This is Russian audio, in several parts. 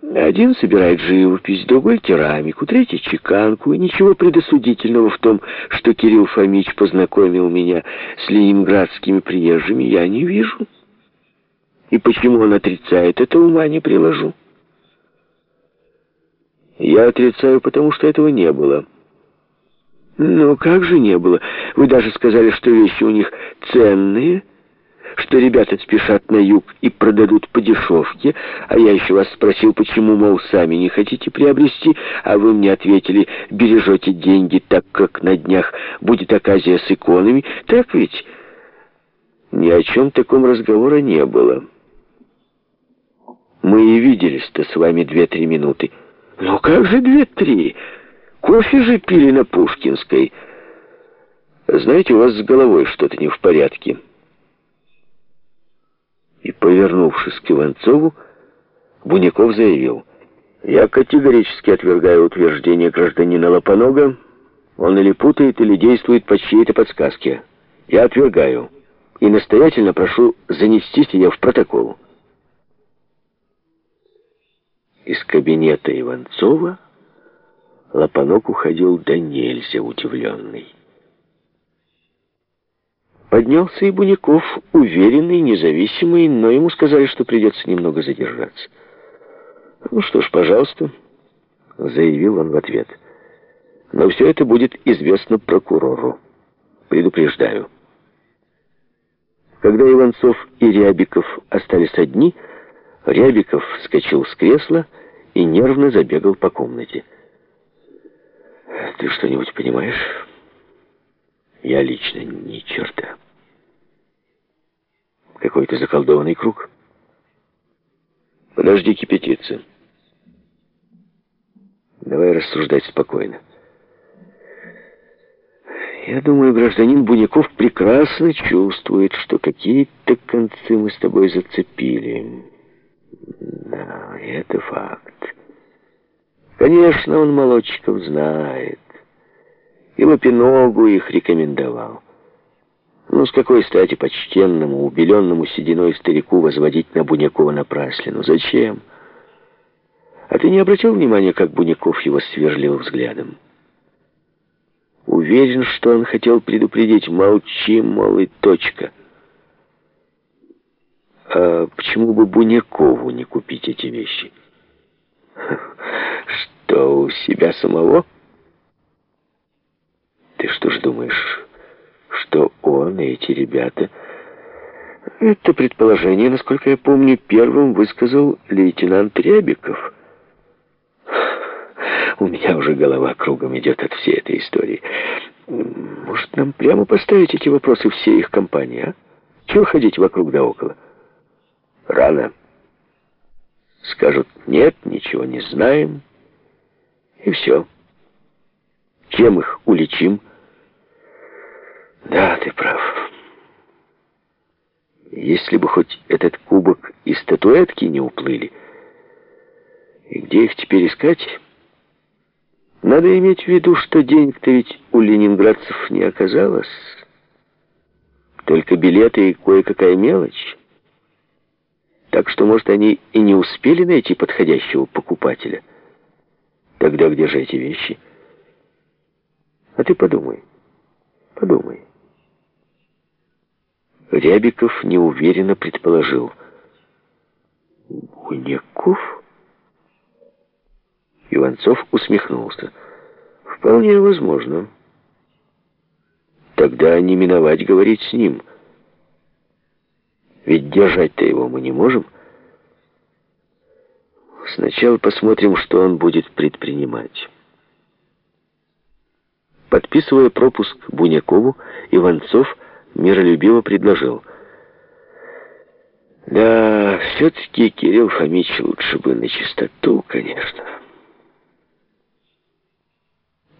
Один собирает живопись, другой керамику, третий чеканку. Ничего предосудительного в том, что Кирилл Фомич познакомил меня с ленинградскими приезжими, я не вижу. И почему он отрицает, это ума не приложу. Я отрицаю, потому что этого не было. Ну, как же не было? Вы даже сказали, что вещи у них ценные, что ребята спешат на юг и продадут по дешевке, а я еще вас спросил, почему, мол, сами не хотите приобрести, а вы мне ответили, бережете деньги, так как на днях будет оказия с иконами. Так ведь? Ни о чем таком разговора не было. Мы и виделись-то с вами две-три минуты. Ну как же две-три? Кофе же пили на Пушкинской. Знаете, у вас с головой что-то не в порядке. Повернувшись к Иванцову, Буняков заявил, «Я категорически отвергаю утверждение гражданина Лопонога. Он или путает, или действует по чьей-то подсказке. Я отвергаю и настоятельно прошу занести сие в протокол». Из кабинета Иванцова Лопанок уходил до нельзя удивленный. Поднялся и Буняков, уверенный, независимый, но ему сказали, что придется немного задержаться. «Ну что ж, пожалуйста», — заявил он в ответ. «Но все это будет известно прокурору. Предупреждаю». Когда Иванцов и Рябиков остались одни, Рябиков вскочил с кресла и нервно забегал по комнате. «Ты что-нибудь понимаешь?» «Я лично ни черта». «Какой-то заколдованный круг?» «Подожди кипятиться. Давай рассуждать спокойно». Я думаю, гражданин Буняков прекрасно чувствует, что какие-то концы мы с тобой зацепили. Да, это факт. Конечно, он молодчиков знает. И Лапиногу их рекомендовал. Ну, с какой стати почтенному, убеленному сединой старику возводить на Бунякова напраслину? Зачем? А ты не обратил внимания, как Буняков его сверлил взглядом? Уверен, что он хотел предупредить. Молчи, мол, и точка. А почему бы Бунякову не купить эти вещи? Что, у себя самого? Ты что ж думаешь, и эти ребята... Это предположение, насколько я помню, первым высказал лейтенант Рябиков. У меня уже голова кругом идет от всей этой истории. Может, нам прямо поставить эти вопросы всей их компании, а? Чего ходить вокруг да около? Рано. Скажут, нет, ничего не знаем. И все. Чем их уличим? Да, ты прав. Если бы хоть этот кубок и статуэтки не уплыли, и где их теперь искать? Надо иметь в виду, что денег-то ведь у ленинградцев не оказалось. Только билеты и кое-какая мелочь. Так что, может, они и не успели найти подходящего покупателя. Тогда где же эти вещи? А ты подумай, подумай. Рябиков неуверенно предположил. Буняков? Иванцов усмехнулся. Вполне возможно. Тогда не миновать говорить с ним. Ведь держать-то его мы не можем. Сначала посмотрим, что он будет предпринимать. Подписывая пропуск Бунякову, Иванцов миролюбиво предложил. Да, все-таки Кирилл Фомич лучше бы на чистоту, конечно.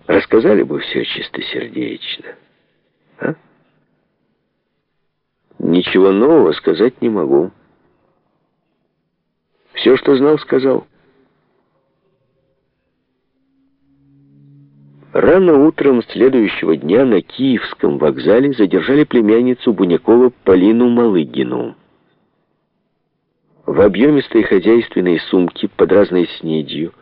Рассказали бы все чистосердечно. А? Ничего нового сказать не могу. Все, что знал, сказал. Рано утром следующего дня на Киевском вокзале задержали племянницу Бунякова Полину Малыгину. В объемистой хозяйственной сумке под разной снедью